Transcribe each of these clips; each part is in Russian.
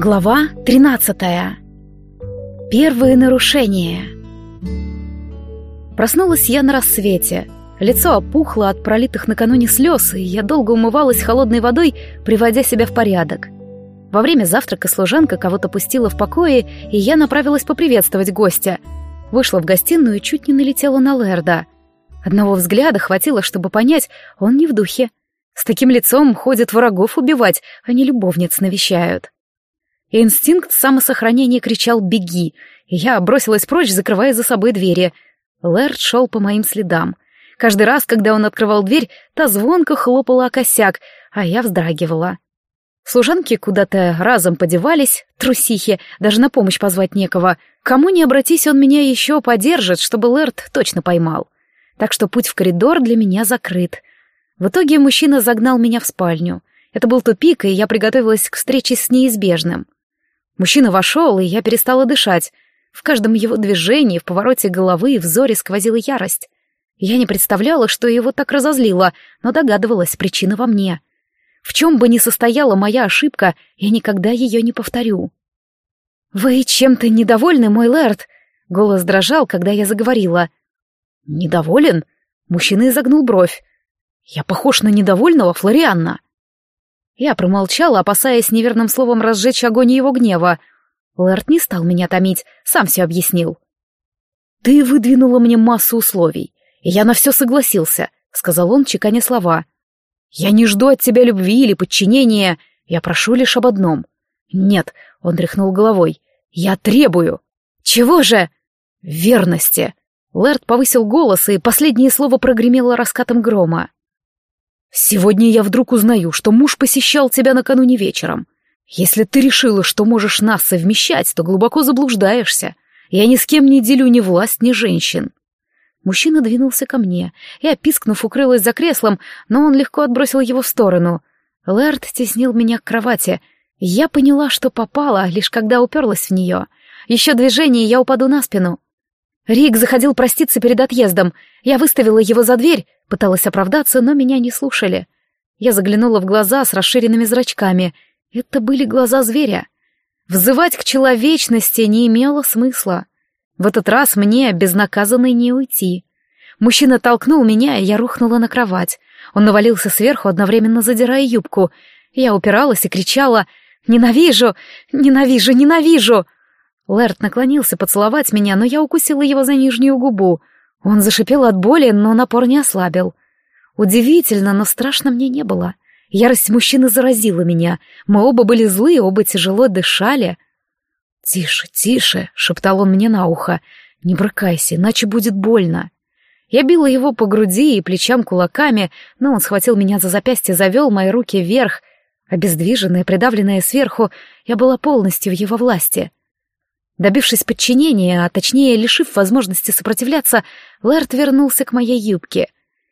Глава 13. Первые нарушения. Проснулась я на рассвете. Лицо опухло от пролитых накануне слез, и я долго умывалась холодной водой, приводя себя в порядок. Во время завтрака служанка кого-то пустила в покое, и я направилась поприветствовать гостя. Вышла в гостиную и чуть не налетела на Лерда. Одного взгляда хватило, чтобы понять, он не в духе. С таким лицом ходят врагов убивать, а не любовниц навещают. Инстинкт самосохранения кричал «беги», я бросилась прочь, закрывая за собой двери. Лэрд шел по моим следам. Каждый раз, когда он открывал дверь, та звонко хлопала о косяк, а я вздрагивала. Служанки куда-то разом подевались, трусихи, даже на помощь позвать некого. Кому не обратись, он меня еще подержит, чтобы Лэрд точно поймал. Так что путь в коридор для меня закрыт. В итоге мужчина загнал меня в спальню. Это был тупик, и я приготовилась к встрече с неизбежным. Мужчина вошел, и я перестала дышать. В каждом его движении, в повороте головы и взоре сквозила ярость. Я не представляла, что его так разозлило, но догадывалась, причина во мне. В чем бы ни состояла моя ошибка, я никогда ее не повторю. «Вы чем-то недовольны, мой лэрд?» Голос дрожал, когда я заговорила. «Недоволен?» Мужчина изогнул бровь. «Я похож на недовольного Флорианна». Я промолчала, опасаясь неверным словом разжечь огонь его гнева. Лэрт не стал меня томить, сам все объяснил. «Ты выдвинула мне массу условий, и я на все согласился», — сказал он, чеканя слова. «Я не жду от тебя любви или подчинения, я прошу лишь об одном». «Нет», — он тряхнул головой, — «я требую». «Чего же?» «Верности». Лэрд повысил голос, и последнее слово прогремело раскатом грома. Сегодня я вдруг узнаю, что муж посещал тебя накануне вечером. Если ты решила, что можешь нас совмещать, то глубоко заблуждаешься. Я ни с кем не делю ни власть, ни женщин. Мужчина двинулся ко мне. Я, пискнув, укрылась за креслом, но он легко отбросил его в сторону. Лэрд теснил меня к кровати. Я поняла, что попала, лишь когда уперлась в нее. Еще движение, я упаду на спину. Рик заходил проститься перед отъездом. Я выставила его за дверь, пыталась оправдаться, но меня не слушали. Я заглянула в глаза с расширенными зрачками. Это были глаза зверя. Взывать к человечности не имело смысла. В этот раз мне безнаказанной не уйти. Мужчина толкнул меня, и я рухнула на кровать. Он навалился сверху, одновременно задирая юбку. Я упиралась и кричала «Ненавижу! Ненавижу! Ненавижу!» Лэрд наклонился поцеловать меня, но я укусила его за нижнюю губу. Он зашипел от боли, но напор не ослабил. Удивительно, но страшно мне не было. Ярость мужчины заразила меня. Мы оба были злые, оба тяжело дышали. «Тише, тише», — шептал он мне на ухо. «Не брыкайся, иначе будет больно». Я била его по груди и плечам кулаками, но он схватил меня за запястье, завел мои руки вверх. Обездвиженная, придавленная сверху, я была полностью в его власти. Добившись подчинения, а точнее лишив возможности сопротивляться, Лэрт вернулся к моей юбке.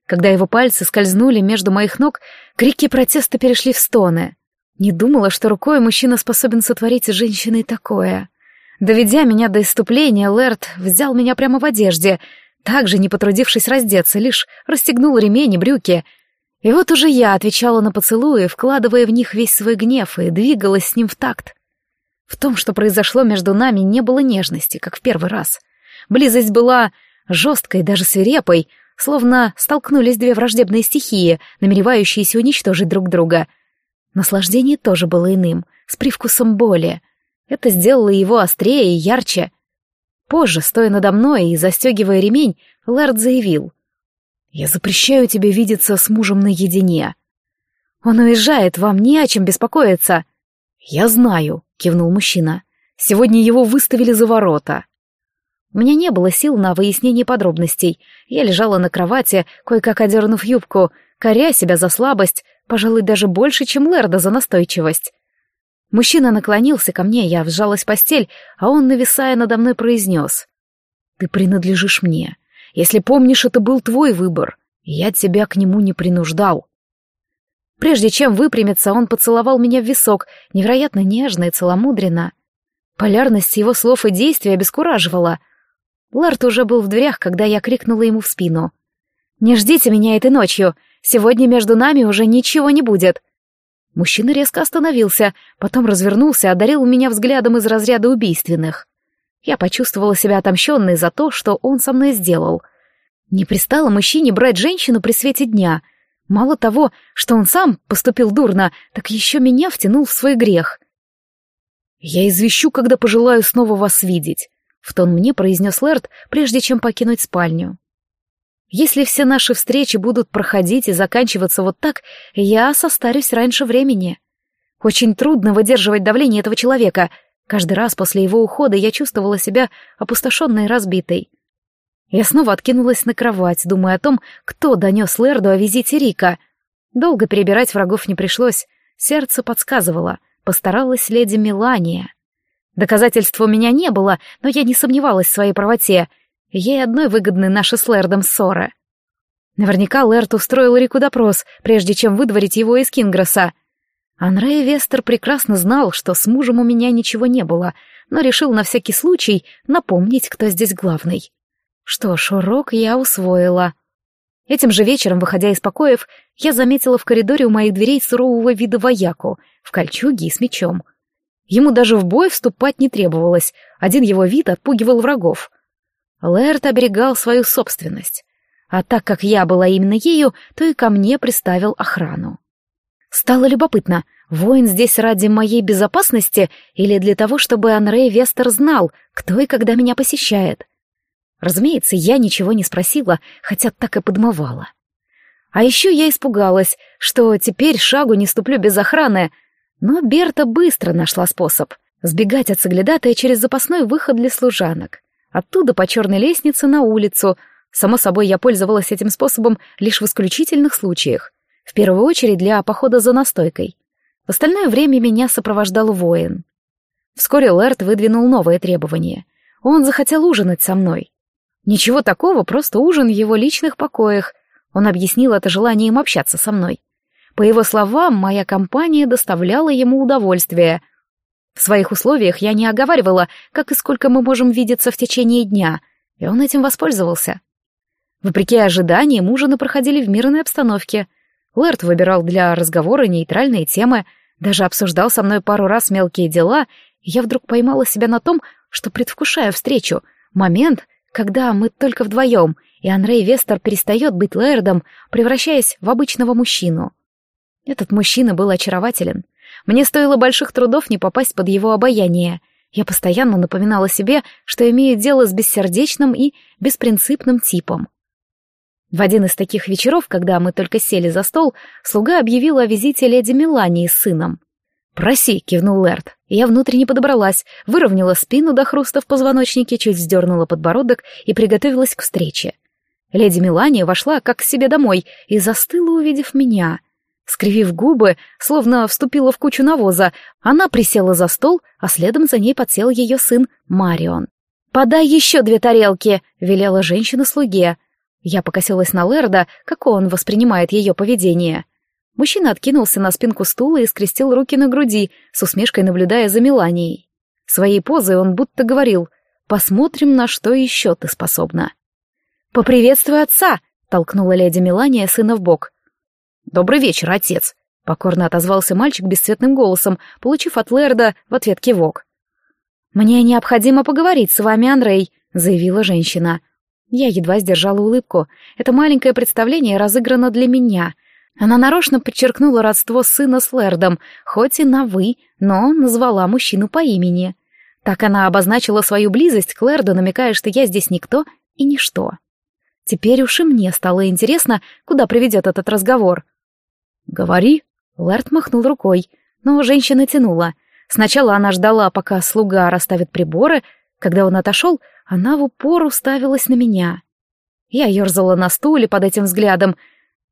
Когда его пальцы скользнули между моих ног, крики протеста перешли в стоны. Не думала, что рукой мужчина способен сотворить с женщиной такое. Доведя меня до иступления, Лэрт взял меня прямо в одежде, также не потрудившись раздеться, лишь расстегнул ремень и брюки. И вот уже я отвечала на поцелуи, вкладывая в них весь свой гнев, и двигалась с ним в такт. В том, что произошло между нами, не было нежности, как в первый раз. Близость была жесткой, даже свирепой, словно столкнулись две враждебные стихии, намеревающиеся уничтожить друг друга. Наслаждение тоже было иным, с привкусом боли. Это сделало его острее и ярче. Позже, стоя надо мной и застегивая ремень, Лэрд заявил. «Я запрещаю тебе видеться с мужем наедине. Он уезжает, вам не о чем беспокоиться». «Я знаю», — кивнул мужчина. «Сегодня его выставили за ворота». У меня не было сил на выяснение подробностей. Я лежала на кровати, кое-как одернув юбку, коря себя за слабость, пожалуй, даже больше, чем Лерда за настойчивость. Мужчина наклонился ко мне, я вжалась в постель, а он, нависая надо мной, произнес. «Ты принадлежишь мне. Если помнишь, это был твой выбор. Я тебя к нему не принуждал». Прежде чем выпрямиться, он поцеловал меня в висок, невероятно нежно и целомудренно. Полярность его слов и действий обескураживала. Ларт уже был в дверях, когда я крикнула ему в спину. «Не ждите меня этой ночью. Сегодня между нами уже ничего не будет». Мужчина резко остановился, потом развернулся, одарил меня взглядом из разряда убийственных. Я почувствовала себя отомщенной за то, что он со мной сделал. Не пристало мужчине брать женщину при свете дня. Мало того, что он сам поступил дурно, так еще меня втянул в свой грех. «Я извещу, когда пожелаю снова вас видеть», — в тон мне произнес Лэрд, прежде чем покинуть спальню. Если все наши встречи будут проходить и заканчиваться вот так, я состарюсь раньше времени. Очень трудно выдерживать давление этого человека. Каждый раз после его ухода я чувствовала себя опустошенной и разбитой. Я снова откинулась на кровать, думая о том, кто донес Лерду о визите Рика. Долго перебирать врагов не пришлось. Сердце подсказывало. Постаралась леди Мелания. Доказательств у меня не было, но я не сомневалась в своей правоте — Ей одной выгодны наши с Лэрдом ссоры. Наверняка Лэрд устроил Рику допрос, прежде чем выдворить его из Кингроса. Анрей Вестер прекрасно знал, что с мужем у меня ничего не было, но решил на всякий случай напомнить, кто здесь главный. Что ж, урок я усвоила. Этим же вечером, выходя из покоев, я заметила в коридоре у моих дверей сурового вида вояку, в кольчуге и с мечом. Ему даже в бой вступать не требовалось, один его вид отпугивал врагов. Лэрд оберегал свою собственность. А так как я была именно ею, то и ко мне приставил охрану. Стало любопытно, воин здесь ради моей безопасности или для того, чтобы Анрей Вестер знал, кто и когда меня посещает? Разумеется, я ничего не спросила, хотя так и подмывала. А еще я испугалась, что теперь шагу не ступлю без охраны, но Берта быстро нашла способ сбегать от соглядатая через запасной выход для служанок. Оттуда по черной лестнице на улицу. Само собой, я пользовалась этим способом лишь в исключительных случаях. В первую очередь для похода за настойкой. В остальное время меня сопровождал воин. Вскоре Лэрт выдвинул новое требование. Он захотел ужинать со мной. Ничего такого, просто ужин в его личных покоях. Он объяснил это желанием общаться со мной. По его словам, моя компания доставляла ему удовольствие — в своих условиях я не оговаривала, как и сколько мы можем видеться в течение дня, и он этим воспользовался. Вопреки ожиданиям, ужины проходили в мирной обстановке. Лэрт выбирал для разговора нейтральные темы, даже обсуждал со мной пару раз мелкие дела, и я вдруг поймала себя на том, что предвкушаю встречу, момент, когда мы только вдвоем, и Анрей Вестер перестает быть Лэрдом, превращаясь в обычного мужчину. Этот мужчина был очарователен — мне стоило больших трудов не попасть под его обаяние. Я постоянно напоминала себе, что имею дело с бессердечным и беспринципным типом. В один из таких вечеров, когда мы только сели за стол, слуга объявил о визите леди Мелании с сыном. «Проси», — кивнул Лэрд. Я внутренне подобралась, выровняла спину до хруста в позвоночнике, чуть вздернула подбородок и приготовилась к встрече. Леди Мелания вошла как к себе домой и застыла, увидев меня. Скривив губы, словно вступила в кучу навоза, она присела за стол, а следом за ней подсел ее сын Марион. «Подай еще две тарелки», — велела женщина-слуге. Я покосилась на Лерда, как он воспринимает ее поведение. Мужчина откинулся на спинку стула и скрестил руки на груди, с усмешкой наблюдая за Меланией. Своей позой он будто говорил «Посмотрим, на что еще ты способна». «Поприветствуй отца!» — толкнула леди Мелания сына в бок. «Добрый вечер, отец», — покорно отозвался мальчик бесцветным голосом, получив от Лерда в ответ кивок. «Мне необходимо поговорить с вами, Андрей», — заявила женщина. Я едва сдержала улыбку. Это маленькое представление разыграно для меня. Она нарочно подчеркнула родство сына с Лердом, хоть и на «вы», но назвала мужчину по имени. Так она обозначила свою близость к Лерду, намекая, что я здесь никто и ничто. Теперь уж и мне стало интересно, куда приведет этот разговор. «Говори». Лэрд махнул рукой, но женщина тянула. Сначала она ждала, пока слуга расставит приборы. Когда он отошел, она в упор уставилась на меня. Я ерзала на стуле под этим взглядом.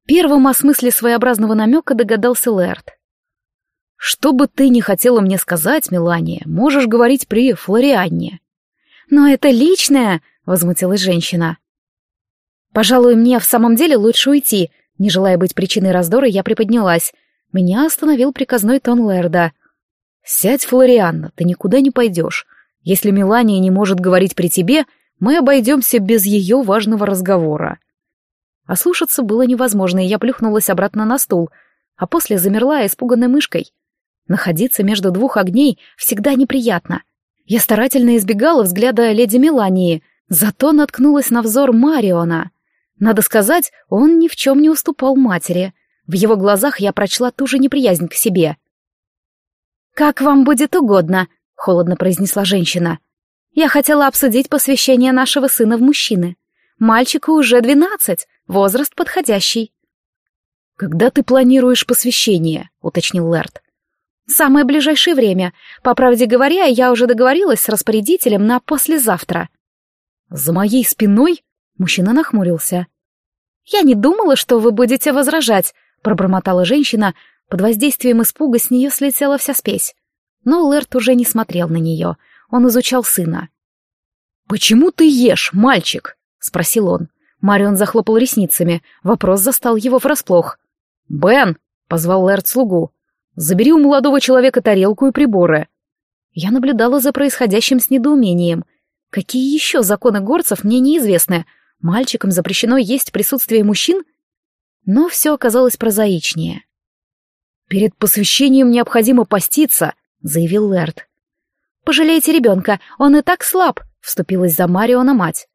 Первым о смысле своеобразного намека догадался Лэрд. «Что бы ты ни хотела мне сказать, Мелания, можешь говорить при Флорианне». «Но это личное!» — возмутилась женщина. «Пожалуй, мне в самом деле лучше уйти», не желая быть причиной раздора, я приподнялась. Меня остановил приказной тон Лерда. «Сядь, Флорианна, ты никуда не пойдешь. Если Мелания не может говорить при тебе, мы обойдемся без ее важного разговора». А слушаться было невозможно, и я плюхнулась обратно на стул. а после замерла испуганной мышкой. Находиться между двух огней всегда неприятно. Я старательно избегала взгляда леди Мелании, зато наткнулась на взор Мариона. Надо сказать, он ни в чем не уступал матери. В его глазах я прочла ту же неприязнь к себе. «Как вам будет угодно», — холодно произнесла женщина. «Я хотела обсудить посвящение нашего сына в мужчины. Мальчику уже двенадцать, возраст подходящий». «Когда ты планируешь посвящение?» — уточнил Лэрд. «Самое ближайшее время. По правде говоря, я уже договорилась с распорядителем на послезавтра». «За моей спиной?» — мужчина нахмурился. «Я не думала, что вы будете возражать», — пробормотала женщина. Под воздействием испуга с нее слетела вся спесь. Но Лэрт уже не смотрел на нее. Он изучал сына. «Почему ты ешь, мальчик?» — спросил он. Марион захлопал ресницами. Вопрос застал его врасплох. «Бен!» — позвал Лэрт слугу. «Забери у молодого человека тарелку и приборы». Я наблюдала за происходящим с недоумением. Какие еще законы горцев мне неизвестны? Мальчикам запрещено есть в присутствии мужчин? Но все оказалось прозаичнее. «Перед посвящением необходимо поститься», — заявил Лэрд. «Пожалейте ребенка, он и так слаб», — вступилась за Мариона мать.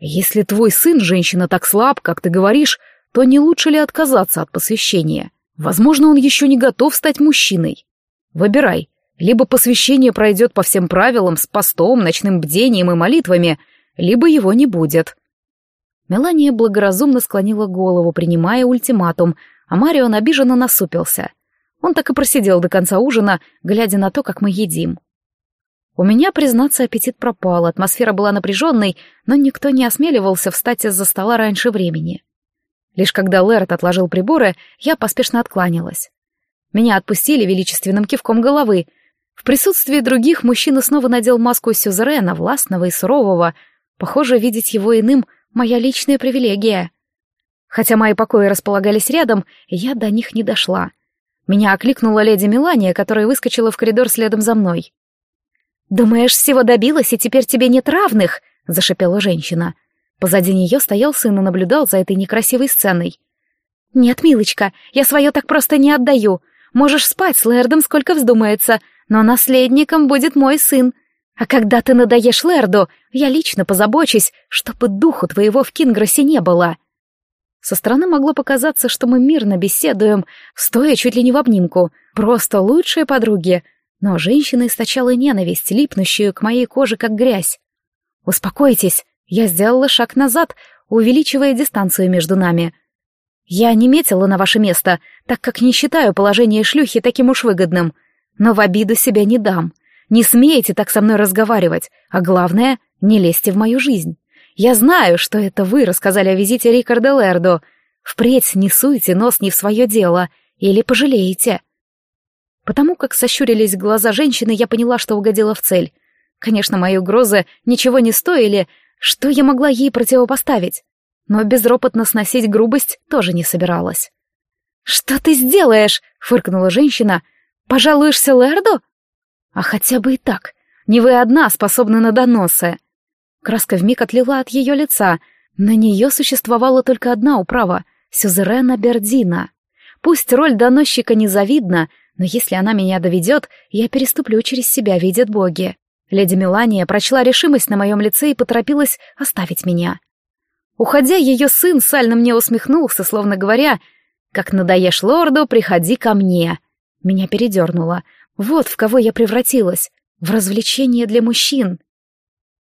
«Если твой сын, женщина, так слаб, как ты говоришь, то не лучше ли отказаться от посвящения? Возможно, он еще не готов стать мужчиной. Выбирай, либо посвящение пройдет по всем правилам с постом, ночным бдением и молитвами, либо его не будет». Мелания благоразумно склонила голову, принимая ультиматум, а Марион обиженно насупился. Он так и просидел до конца ужина, глядя на то, как мы едим. У меня, признаться, аппетит пропал, атмосфера была напряженной, но никто не осмеливался встать из-за стола раньше времени. Лишь когда Лэрд отложил приборы, я поспешно откланялась. Меня отпустили величественным кивком головы. В присутствии других мужчина снова надел маску сюзерена, властного и сурового. Похоже, видеть его иным — моя личная привилегия. Хотя мои покои располагались рядом, я до них не дошла. Меня окликнула леди Мелания, которая выскочила в коридор следом за мной. «Думаешь, всего добилась, и теперь тебе нет равных?» — зашипела женщина. Позади нее стоял сын и наблюдал за этой некрасивой сценой. «Нет, милочка, я свое так просто не отдаю. Можешь спать с Лэрдом сколько вздумается, но наследником будет мой сын. А когда ты надоешь Лэрду, я лично позабочусь, чтобы духу твоего в Кингросе не было». Со стороны могло показаться, что мы мирно беседуем, стоя чуть ли не в обнимку, просто лучшие подруги. Но женщина источала ненависть, липнущую к моей коже, как грязь. «Успокойтесь», я сделала шаг назад, увеличивая дистанцию между нами. «Я не метила на ваше место, так как не считаю положение шлюхи таким уж выгодным. Но в обиду себя не дам. Не смеете так со мной разговаривать, а главное, не лезьте в мою жизнь. Я знаю, что это вы рассказали о визите Рикардо Лердо. Впредь не суйте нос не в свое дело, или пожалеете. Потому как сощурились глаза женщины, я поняла, что угодила в цель. Конечно, мои угрозы ничего не стоили, что я могла ей противопоставить? Но безропотно сносить грубость тоже не собиралась. «Что ты сделаешь?» — фыркнула женщина. «Пожалуешься Лерду?» «А хотя бы и так. Не вы одна способна на доносы. Краска вмиг отлила от ее лица. На нее существовала только одна управа — Сюзерена Бердина. Пусть роль доносчика незавидна, но если она меня доведет, я переступлю через себя, видят боги. Леди Мелания прочла решимость на моем лице и поторопилась оставить меня. Уходя, ее сын сально мне усмехнулся, словно говоря, «Как надоешь лорду, приходи ко мне». Меня передернуло. Вот в кого я превратилась. В развлечение для мужчин.